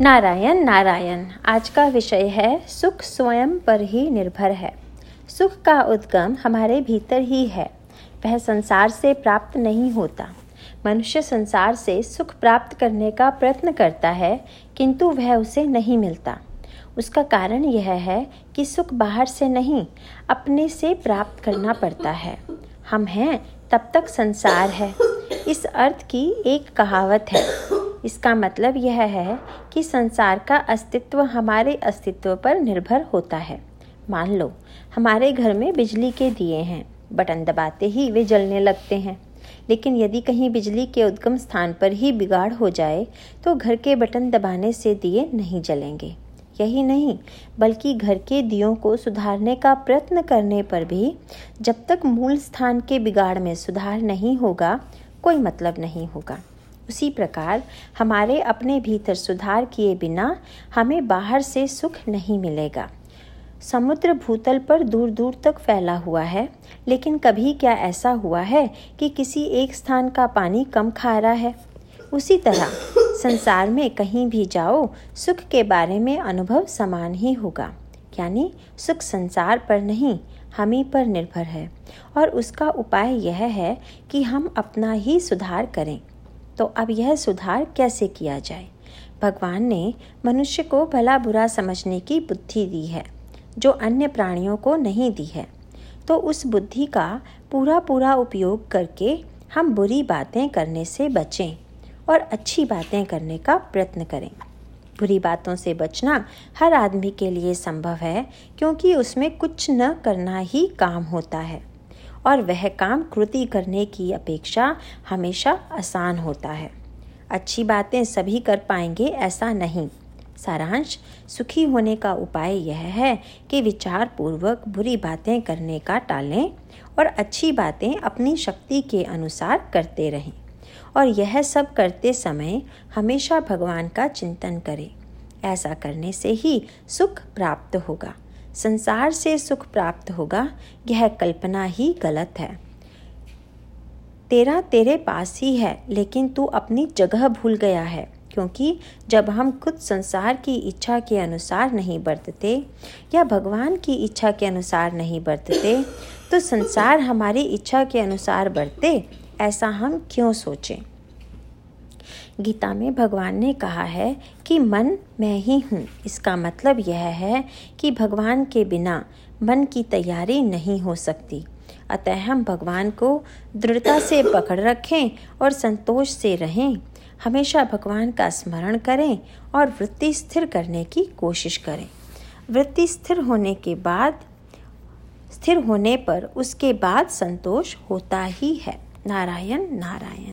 नारायण नारायण, आज का विषय है, सुख स्वयं पर ही निर्भर है। सुख का उद्गम हमारे भीतर ही है। वह संसार से प्राप्त नहीं होता। मनुष्य संसार से सुख प्राप्त करने का प्रयत्न करता है, किंतु वह उसे नहीं मिलता। उसका कारण यह है कि सुख बाहर से नहीं, अपने से प्राप्त करना पड़ता है। हम हैं, तब तक संसार है। इस अर्थ की एक कहावत है। इसका मतलब यह है कि संसार का अस्तित्व हमारे अस्तित्व पर निर्भर होता है। मान लो, हमारे घर में बिजली के दिए हैं, बटन दबाते ही वे जलने लगते हैं। लेकिन यदि कहीं बिजली के उद्गम स्थान पर ही बिगाड़ हो जाए तो घर के बटन दबाने से दिए नहीं जलेंगे। यही नहीं, बल्कि घर के दियों को सुधारने का प्रयत्न करने पर भी जब तक मूल स्थान के बिगाड़ में सुधार नहीं होगा, कोई मतलब नहीं होगा। उसी प्रकार हमारे अपने भीतर सुधार किए बिना हमें बाहर से सुख नहीं मिलेगा। समुद्र भूतल पर दूर दूर तक फैला हुआ है, लेकिन कभी क्या ऐसा हुआ है कि किसी एक स्थान का पानी कम खा रहा है? उसी तरह संसार में कहीं भी जाओ, सुख के बारे में अनुभव समान ही होगा। यानी सुख संसार पर नहीं, हम ही पर निर्भर है। और उसका उपाय यह है कि हम अपना ही सुधार करें। तो अब यह सुधार कैसे किया जाए? भगवान ने मनुष्य को भला बुरा समझने की बुद्धि दी है, जो अन्य प्राणियों को नहीं दी है। तो उस बुद्धि का पूरा पूरा उपयोग करके हम बुरी बातें करने से बचें और अच्छी बातें करने का प्रयत्न करें। बुरी बातों से बचना हर आदमी के लिए संभव है, क्योंकि उसमें कुछ न करना ही काम होता है। और वह काम कृति करने की अपेक्षा हमेशा आसान होता है। अच्छी बातें सभी कर पाएँगे ऐसा नहीं। सारांश, सुखी होने का उपाय यह है कि विचार पूर्वक बुरी बातें करने का टालें और अच्छी बातें अपनी शक्ति के अनुसार करते रहें। और यह सब करते समय हमेशा भगवान का चिंतन करें। ऐसा करने से ही सुख प्राप्त होगा। संसार से सुख प्राप्त होगा, यह कल्पना ही गलत है। तेरा तेरे पास ही है, लेकिन तू अपनी जगह भूल गया है, क्योंकि जब हम खुद संसार की इच्छा के अनुसार नहीं बरतते या भगवान की इच्छा के अनुसार नहीं बरतते तो संसार हमारी इच्छा के अनुसार बरते, ऐसा हम क्यों सोचें? गीता में भगवान ने कहा है कि मन, मैं ही हूँ। इसका मतलब यह है कि भगवान के बिना मन की तैयारी नहीं हो सकती। अतः हम भगवान को दृढ़ता से पकड़ रखें और संतोष से रहें। हमेशा भगवान का स्मरण करें और वृत्ति स्थिर करने की कोशिश करें। वृत्ति स्थिर होने के बाद, स्थिर होने पर उसके बाद संतोष होता ही है। नारायण नारायण।